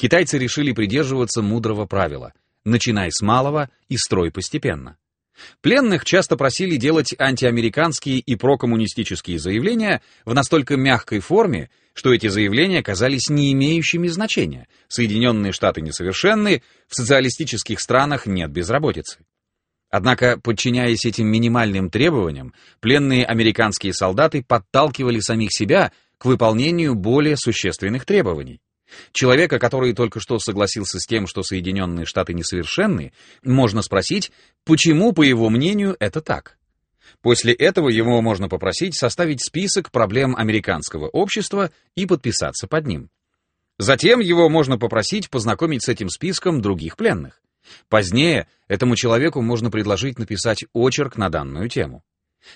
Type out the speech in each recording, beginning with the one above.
Китайцы решили придерживаться мудрого правила «начинай с малого и строй постепенно». Пленных часто просили делать антиамериканские и прокоммунистические заявления в настолько мягкой форме, что эти заявления казались не имеющими значения. Соединенные Штаты несовершенны, в социалистических странах нет безработицы. Однако, подчиняясь этим минимальным требованиям, пленные американские солдаты подталкивали самих себя к выполнению более существенных требований. Человека, который только что согласился с тем, что Соединенные Штаты несовершенны, можно спросить, почему, по его мнению, это так. После этого его можно попросить составить список проблем американского общества и подписаться под ним. Затем его можно попросить познакомить с этим списком других пленных. Позднее этому человеку можно предложить написать очерк на данную тему.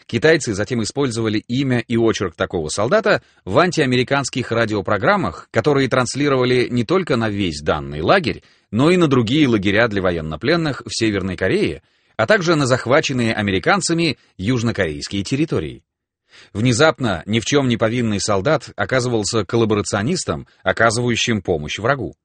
Китайцы затем использовали имя и очерк такого солдата в антиамериканских радиопрограммах, которые транслировали не только на весь данный лагерь, но и на другие лагеря для военнопленных в Северной Корее, а также на захваченные американцами южнокорейские территории. Внезапно ни в чем не повинный солдат оказывался коллаборационистом, оказывающим помощь врагу.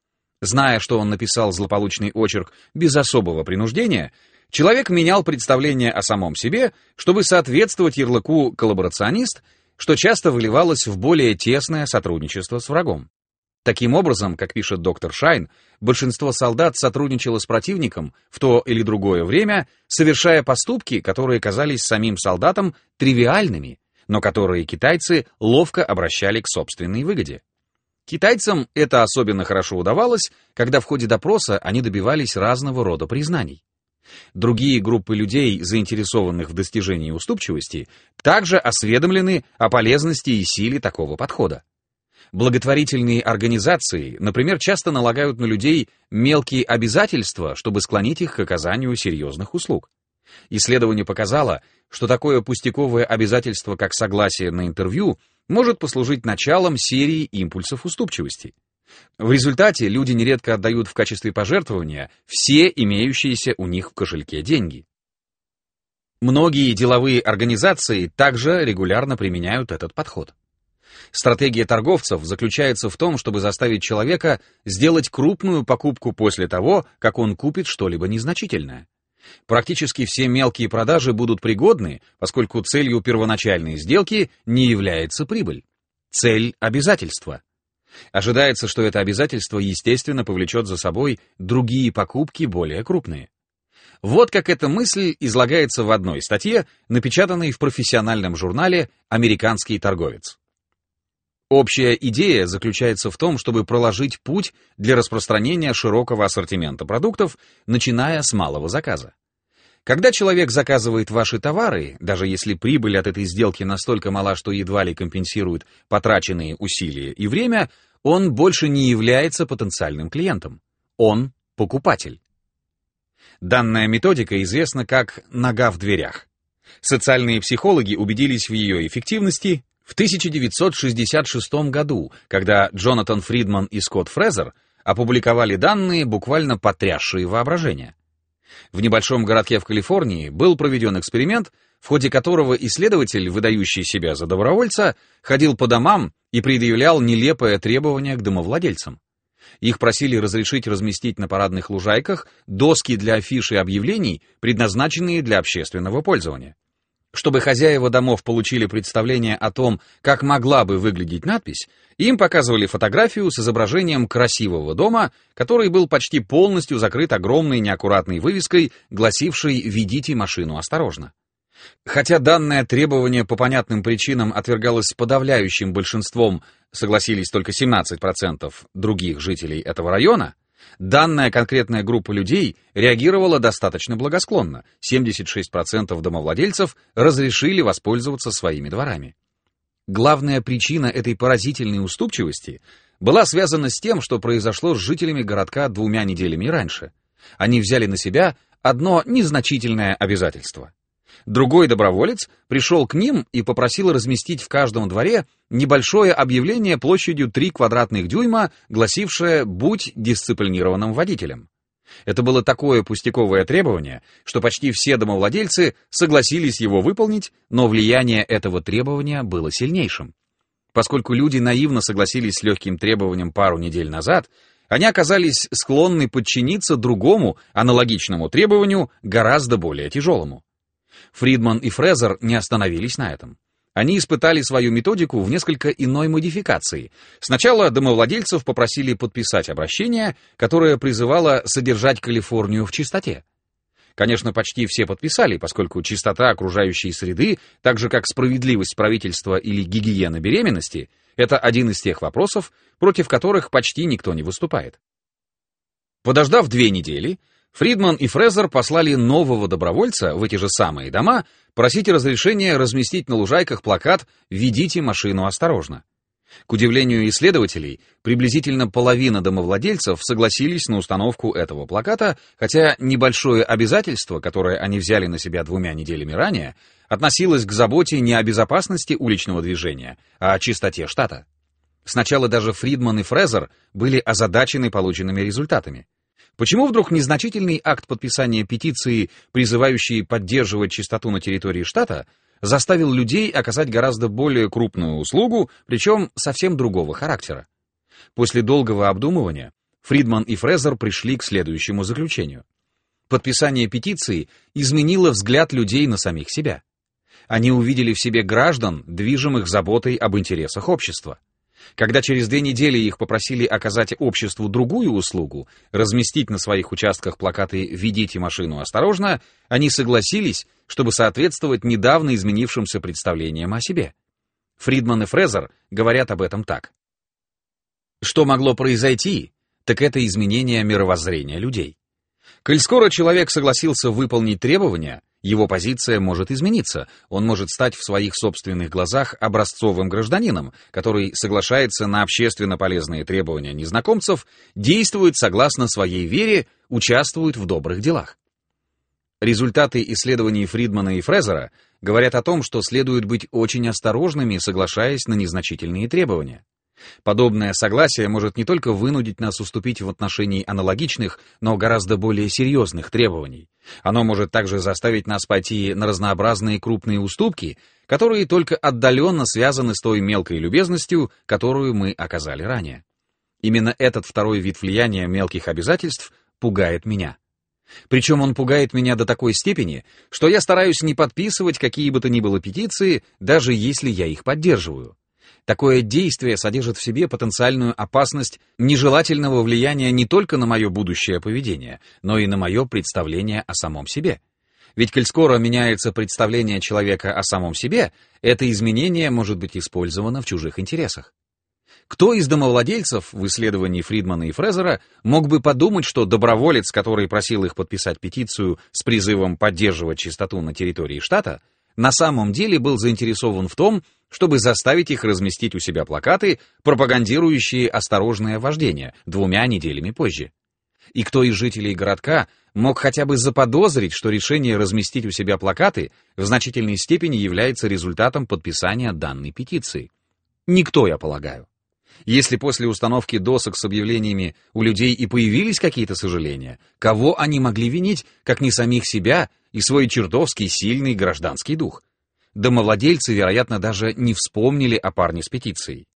Зная, что он написал злополучный очерк без особого принуждения, человек менял представление о самом себе, чтобы соответствовать ярлыку «коллаборационист», что часто выливалось в более тесное сотрудничество с врагом. Таким образом, как пишет доктор Шайн, большинство солдат сотрудничало с противником в то или другое время, совершая поступки, которые казались самим солдатам тривиальными, но которые китайцы ловко обращали к собственной выгоде. Китайцам это особенно хорошо удавалось, когда в ходе допроса они добивались разного рода признаний. Другие группы людей, заинтересованных в достижении уступчивости, также осведомлены о полезности и силе такого подхода. Благотворительные организации, например, часто налагают на людей мелкие обязательства, чтобы склонить их к оказанию серьезных услуг. Исследование показало, что такое пустяковое обязательство, как согласие на интервью, может послужить началом серии импульсов уступчивости. В результате люди нередко отдают в качестве пожертвования все имеющиеся у них в кошельке деньги. Многие деловые организации также регулярно применяют этот подход. Стратегия торговцев заключается в том, чтобы заставить человека сделать крупную покупку после того, как он купит что-либо незначительное. Практически все мелкие продажи будут пригодны, поскольку целью первоначальной сделки не является прибыль. Цель — обязательство. Ожидается, что это обязательство, естественно, повлечет за собой другие покупки более крупные. Вот как эта мысль излагается в одной статье, напечатанной в профессиональном журнале «Американский торговец». Общая идея заключается в том, чтобы проложить путь для распространения широкого ассортимента продуктов, начиная с малого заказа. Когда человек заказывает ваши товары, даже если прибыль от этой сделки настолько мала, что едва ли компенсирует потраченные усилия и время, он больше не является потенциальным клиентом. Он покупатель. Данная методика известна как «нога в дверях». Социальные психологи убедились в ее эффективности в 1966 году, когда Джонатан Фридман и Скотт Фрезер опубликовали данные, буквально потрясшие воображение. В небольшом городке в Калифорнии был проведен эксперимент, в ходе которого исследователь, выдающий себя за добровольца, ходил по домам и предъявлял нелепое требование к домовладельцам. Их просили разрешить разместить на парадных лужайках доски для афиш и объявлений, предназначенные для общественного пользования. Чтобы хозяева домов получили представление о том, как могла бы выглядеть надпись, им показывали фотографию с изображением красивого дома, который был почти полностью закрыт огромной неаккуратной вывеской, гласившей «Ведите машину осторожно». Хотя данное требование по понятным причинам отвергалось подавляющим большинством, согласились только 17% других жителей этого района, Данная конкретная группа людей реагировала достаточно благосклонно. 76% домовладельцев разрешили воспользоваться своими дворами. Главная причина этой поразительной уступчивости была связана с тем, что произошло с жителями городка двумя неделями раньше. Они взяли на себя одно незначительное обязательство. Другой доброволец пришел к ним и попросил разместить в каждом дворе небольшое объявление площадью 3 квадратных дюйма, гласившее «Будь дисциплинированным водителем». Это было такое пустяковое требование, что почти все домовладельцы согласились его выполнить, но влияние этого требования было сильнейшим. Поскольку люди наивно согласились с легким требованием пару недель назад, Они оказались склонны подчиниться другому аналогичному требованию, гораздо более тяжелому. Фридман и Фрезер не остановились на этом. Они испытали свою методику в несколько иной модификации. Сначала домовладельцев попросили подписать обращение, которое призывало содержать Калифорнию в чистоте. Конечно, почти все подписали, поскольку чистота окружающей среды, так же как справедливость правительства или гигиена беременности, это один из тех вопросов, против которых почти никто не выступает. Подождав две недели, Фридман и Фрезер послали нового добровольца в эти же самые дома просить разрешения разместить на лужайках плакат «Ведите машину осторожно». К удивлению исследователей, приблизительно половина домовладельцев согласились на установку этого плаката, хотя небольшое обязательство, которое они взяли на себя двумя неделями ранее, относилось к заботе не о безопасности уличного движения, а о чистоте штата. Сначала даже Фридман и Фрезер были озадачены полученными результатами. Почему вдруг незначительный акт подписания петиции, призывающий поддерживать чистоту на территории штата, заставил людей оказать гораздо более крупную услугу, причем совсем другого характера. После долгого обдумывания Фридман и Фрезер пришли к следующему заключению. Подписание петиции изменило взгляд людей на самих себя. Они увидели в себе граждан, движимых заботой об интересах общества. Когда через две недели их попросили оказать обществу другую услугу, разместить на своих участках плакаты «Ведите машину осторожно», они согласились, чтобы соответствовать недавно изменившимся представлениям о себе. Фридман и Фрезер говорят об этом так. Что могло произойти, так это изменение мировоззрения людей. Коль скоро человек согласился выполнить требования, его позиция может измениться, он может стать в своих собственных глазах образцовым гражданином, который соглашается на общественно полезные требования незнакомцев, действует согласно своей вере, участвует в добрых делах. Результаты исследований Фридмана и Фрезера говорят о том, что следует быть очень осторожными, соглашаясь на незначительные требования. Подобное согласие может не только вынудить нас уступить в отношении аналогичных, но гораздо более серьезных требований. Оно может также заставить нас пойти на разнообразные крупные уступки, которые только отдаленно связаны с той мелкой любезностью, которую мы оказали ранее. Именно этот второй вид влияния мелких обязательств пугает меня. Причем он пугает меня до такой степени, что я стараюсь не подписывать какие бы то ни было петиции, даже если я их поддерживаю. Такое действие содержит в себе потенциальную опасность нежелательного влияния не только на мое будущее поведение, но и на мое представление о самом себе. Ведь коль скоро меняется представление человека о самом себе, это изменение может быть использовано в чужих интересах. Кто из домовладельцев в исследовании Фридмана и Фрезера мог бы подумать, что доброволец, который просил их подписать петицию с призывом поддерживать чистоту на территории штата, на самом деле был заинтересован в том, чтобы заставить их разместить у себя плакаты, пропагандирующие осторожное вождение, двумя неделями позже. И кто из жителей городка мог хотя бы заподозрить, что решение разместить у себя плакаты в значительной степени является результатом подписания данной петиции? Никто, я полагаю. Если после установки досок с объявлениями у людей и появились какие-то сожаления, кого они могли винить, как не самих себя и свой чертовский сильный гражданский дух? Домовладельцы, вероятно, даже не вспомнили о парне с петицией.